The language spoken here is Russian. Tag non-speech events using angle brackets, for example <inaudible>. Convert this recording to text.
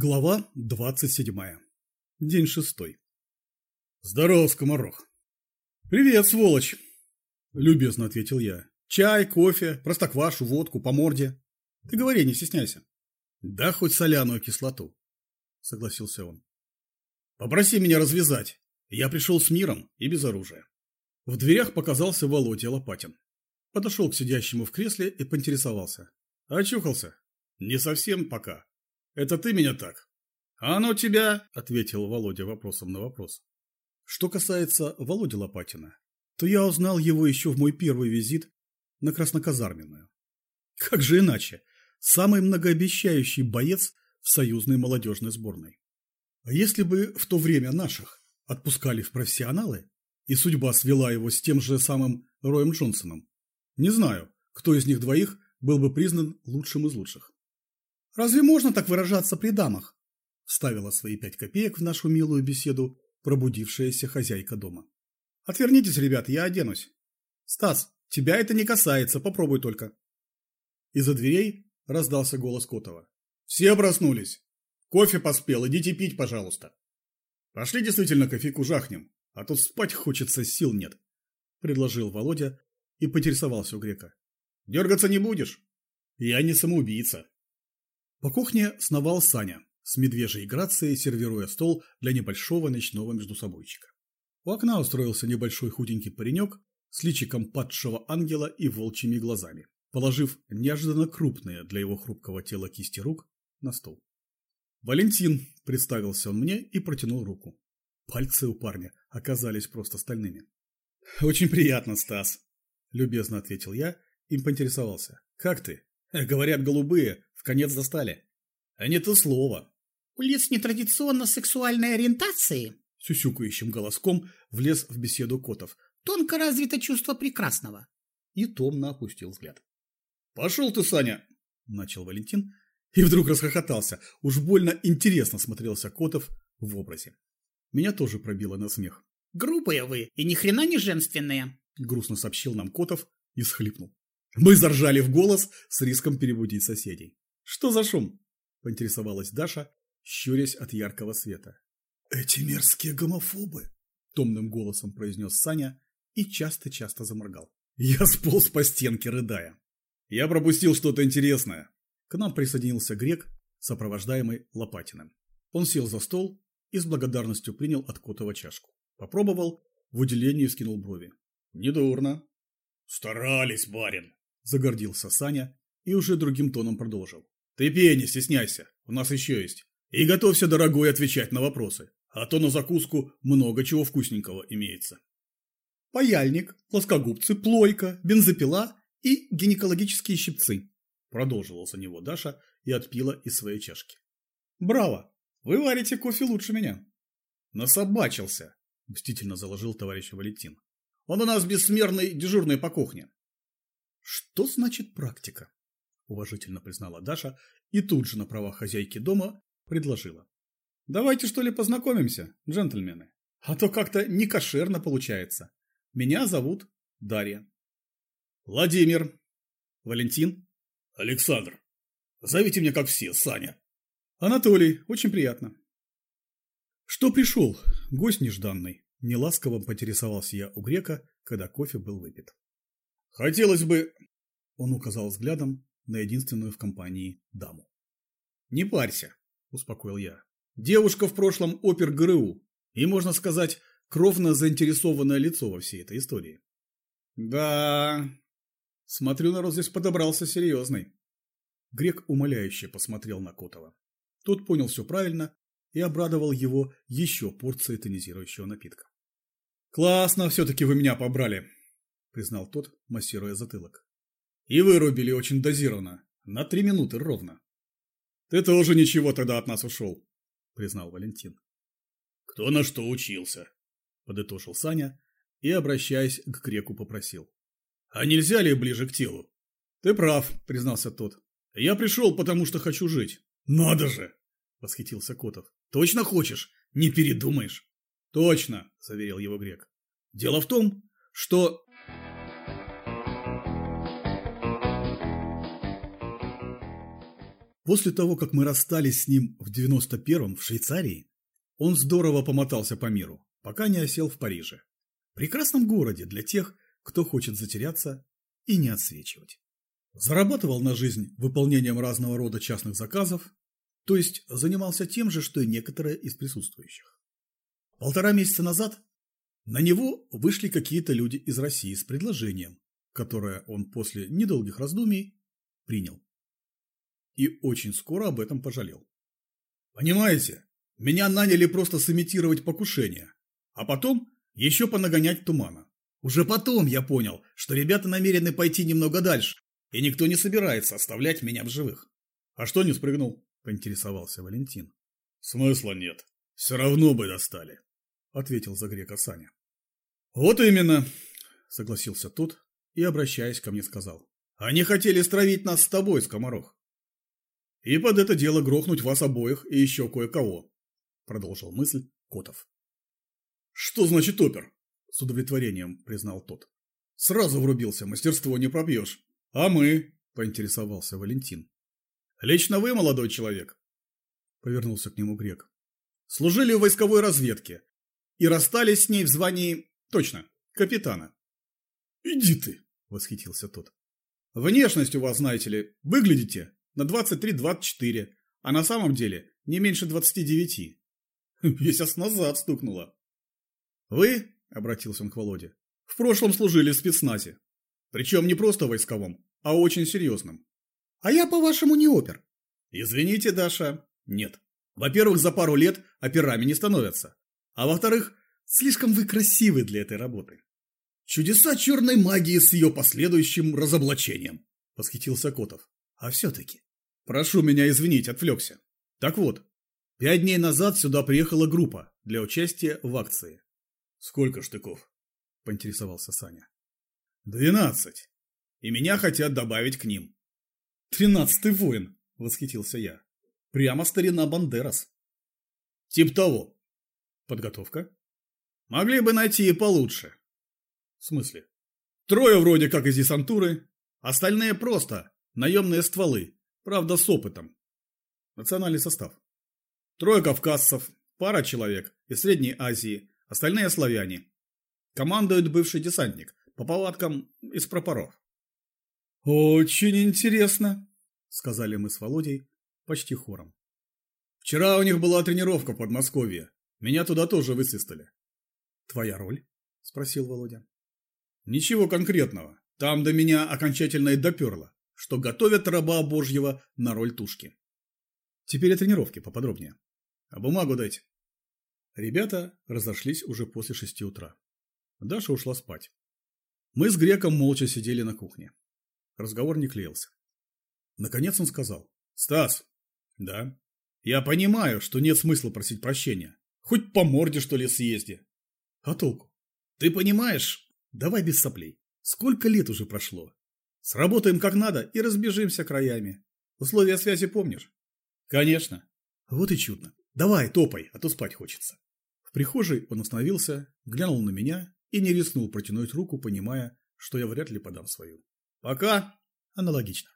Глава двадцать седьмая. День шестой. Здорово, скоморох. Привет, сволочь, любезно ответил я. Чай, кофе, простоквашу, водку, по морде. Ты говори, не стесняйся. Да хоть соляную кислоту, согласился он. Попроси меня развязать. Я пришел с миром и без оружия. В дверях показался Володя Лопатин. Подошел к сидящему в кресле и поинтересовался. Очухался? Не совсем пока. Это ты меня так? А ну тебя, ответил Володя вопросом на вопрос. Что касается Володи Лопатина, то я узнал его еще в мой первый визит на Красноказарменную. Как же иначе? Самый многообещающий боец в союзной молодежной сборной. А если бы в то время наших отпускали в профессионалы, и судьба свела его с тем же самым Роем Джонсоном, не знаю, кто из них двоих был бы признан лучшим из лучших. Разве можно так выражаться при дамах? Вставила свои пять копеек в нашу милую беседу пробудившаяся хозяйка дома. Отвернитесь, ребят, я оденусь. Стас, тебя это не касается, попробуй только. Из-за дверей раздался голос Котова. Все проснулись. Кофе поспел, идите пить, пожалуйста. Пошли действительно кофейку жахнем, а то спать хочется, сил нет, предложил Володя и поинтересовался у грека. Дергаться не будешь? Я не самоубийца. По кухне сновал Саня, с медвежьей грацией сервируя стол для небольшого ночного междусобойчика. У окна устроился небольшой худенький паренек с личиком падшего ангела и волчьими глазами, положив неожиданно крупные для его хрупкого тела кисти рук на стол. «Валентин», – представился он мне и протянул руку. Пальцы у парня оказались просто стальными. «Очень приятно, Стас», – любезно ответил я и поинтересовался. «Как ты?» «Говорят, голубые конец застали. А не то слово. У лиц нетрадиционно сексуальной ориентации, сюсюкающим голоском влез в беседу Котов. Тонко развито чувство прекрасного. И томно опустил взгляд. Пошел ты, Саня, начал Валентин и вдруг расхохотался. Уж больно интересно смотрелся Котов в образе. Меня тоже пробило на смех. Грубые вы и ни хрена не женственные, грустно сообщил нам Котов и схлипнул. Мы заржали в голос с риском перебудить соседей. «Что за шум?» – поинтересовалась Даша, щурясь от яркого света. «Эти мерзкие гомофобы!» – томным голосом произнес Саня и часто-часто заморгал. Я сполз по стенке, рыдая. Я пропустил что-то интересное. К нам присоединился грек, сопровождаемый Лопатиным. Он сел за стол и с благодарностью принял от Котова чашку. Попробовал, в удивлении скинул брови. «Недурно». «Старались, барин», – загордился Саня и уже другим тоном продолжил. Ты пей, не стесняйся, у нас еще есть. И готовься, дорогой, отвечать на вопросы, а то на закуску много чего вкусненького имеется. Паяльник, плоскогубцы, плойка, бензопила и гинекологические щипцы. Продолжила за него Даша и отпила из своей чашки. Браво! Вы варите кофе лучше меня. Насобачился, мстительно заложил товарищ Валентин. Он у нас бессмерный дежурный по кухне. Что значит практика? Уважительно признала Даша и тут же на правах хозяйки дома предложила. Давайте что ли познакомимся, джентльмены. А то как-то не кошерно получается. Меня зовут Дарья. Владимир. Валентин. Александр. Зовите меня как все, Саня. Анатолий, очень приятно. Что пришел? Гость нежданный. Неласково поинтересовался я у грека, когда кофе был выпит. Хотелось бы... Он указал взглядом на единственную в компании даму. «Не парься», – успокоил я. «Девушка в прошлом опер ГРУ, и, можно сказать, кровно заинтересованное лицо во всей этой истории». «Да...» Смотрю, народ здесь подобрался серьезный. Грек умоляюще посмотрел на Котова. Тот понял все правильно и обрадовал его еще порцией тонизирующего напитка. «Классно все-таки вы меня побрали», – признал тот, массируя затылок. И вырубили очень дозированно. На три минуты ровно. Ты тоже ничего тогда от нас ушел, признал Валентин. Кто на что учился, подытожил Саня и, обращаясь к Греку, попросил. А нельзя ли ближе к телу? Ты прав, признался тот. Я пришел, потому что хочу жить. Надо же! Восхитился Котов. Точно хочешь? Не передумаешь? Точно, заверил его Грек. Дело в том, что После того, как мы расстались с ним в 91-м в Швейцарии, он здорово помотался по миру, пока не осел в Париже. Прекрасном городе для тех, кто хочет затеряться и не отсвечивать. Зарабатывал на жизнь выполнением разного рода частных заказов, то есть занимался тем же, что и некоторые из присутствующих. Полтора месяца назад на него вышли какие-то люди из России с предложением, которое он после недолгих раздумий принял. И очень скоро об этом пожалел. Понимаете, меня наняли просто сымитировать покушение, а потом еще понагонять тумана. Уже потом я понял, что ребята намерены пойти немного дальше, и никто не собирается оставлять меня в живых. А что не спрыгнул? Поинтересовался Валентин. Смысла нет. Все равно бы достали, ответил за грека Саня. Вот именно, согласился тот и, обращаясь ко мне, сказал. Они хотели стравить нас с тобой, скоморох. И под это дело грохнуть вас обоих и еще кое-кого, продолжил мысль Котов. Что значит опер? С удовлетворением признал тот. Сразу врубился, мастерство не пробьешь. А мы? Поинтересовался Валентин. Лично вы, молодой человек? Повернулся к нему грек. Служили в войсковой разведке и расстались с ней в звании, точно, капитана. Иди ты, восхитился тот. Внешность у вас, знаете ли, выглядите на 23-24, а на самом деле не меньше 29. Месяц <laughs> назад стукнуло. Вы, обратился он к Володе, в прошлом служили в спецназе. Причем не просто войсковом, а очень серьезном. А я, по-вашему, не опер. Извините, Даша, нет. Во-первых, за пару лет операми не становятся. А во-вторых, слишком вы красивы для этой работы. Чудеса черной магии с ее последующим разоблачением, восхитился Котов. А все-таки. Прошу меня извинить, отвлекся. Так вот, пять дней назад сюда приехала группа для участия в акции. Сколько штыков? Поинтересовался Саня. Двенадцать. И меня хотят добавить к ним. Тринадцатый воин, восхитился я. Прямо старина Бандерас. Тип того. Подготовка? Могли бы найти и получше. В смысле? Трое вроде как из десантуры, остальные просто наемные стволы, правда с опытом. Национальный состав. Трое кавказцев, пара человек из Средней Азии, остальные славяне. Командует бывший десантник, по палаткам из пропоров. «Очень интересно», — сказали мы с Володей почти хором. «Вчера у них была тренировка в Подмосковье. Меня туда тоже высвистали». «Твоя роль?» — спросил Володя. «Ничего конкретного. Там до меня окончательно и доперло, что готовят раба Божьего на роль тушки. Теперь о тренировке поподробнее. А бумагу дайте». Ребята разошлись уже после шести утра. Даша ушла спать. Мы с Греком молча сидели на кухне. Разговор не клеился. Наконец он сказал. «Стас!» «Да?» «Я понимаю, что нет смысла просить прощения. Хоть по морде, что ли, съезди». «А толку?» «Ты понимаешь? Давай без соплей. Сколько лет уже прошло? Сработаем как надо и разбежимся краями. Условия связи помнишь?» «Конечно». «Вот и чудно. Давай, топай, а то спать хочется». В прихожей он остановился, глянул на меня и не рискнул протянуть руку, понимая, что я вряд ли подам свою. Пока аналогично.